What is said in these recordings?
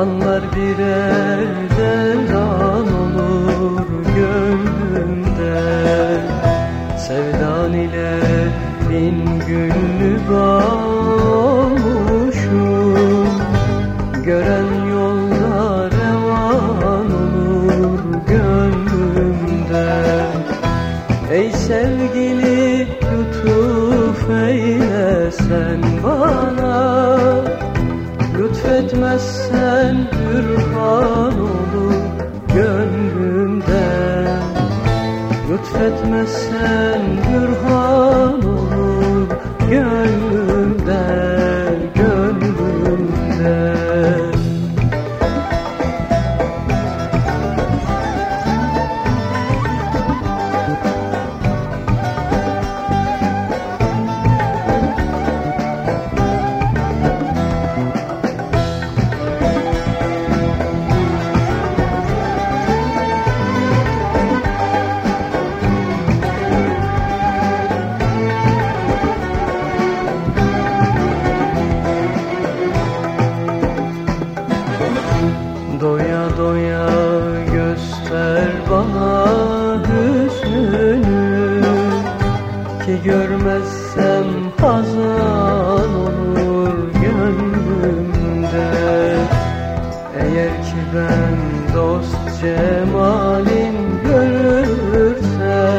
Anlar birer devran olur gönlümde. Sevdan ile bin günlü olmuşum Gören yolda revan olur gönlümde. Ey sevgili lütuf eyle sen bana Lütfetmezsen bürhan olur gönlümden. Lütfetmezsen görmezsem hazan olur gönlümde. Eğer ki ben dost cemalin görürsem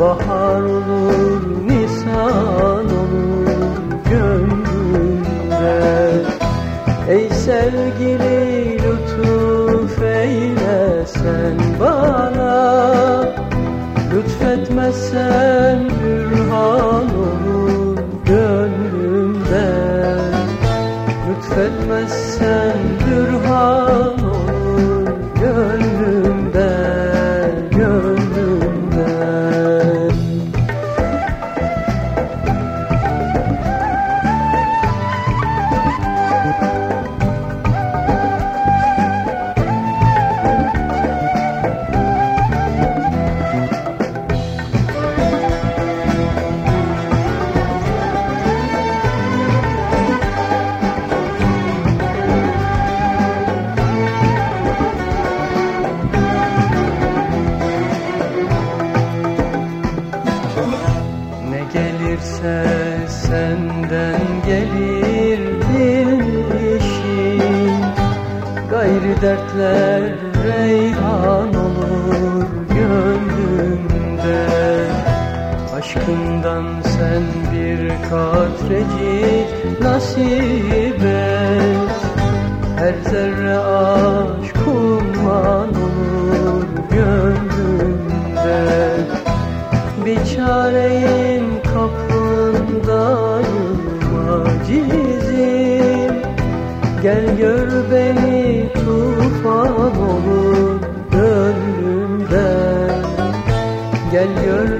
Bahar olur, nisan olur gönlümde. Ey sevgili lütuf eyle sen bana Lütfetmezsen dertler reyhan olur gönlümde. Aşkından sen bir katrecik nasip et. Her zerre aşk umman olur gönlümde. Biçareyim kapındayım acizim Gel gör beni Gel gör. beni tufan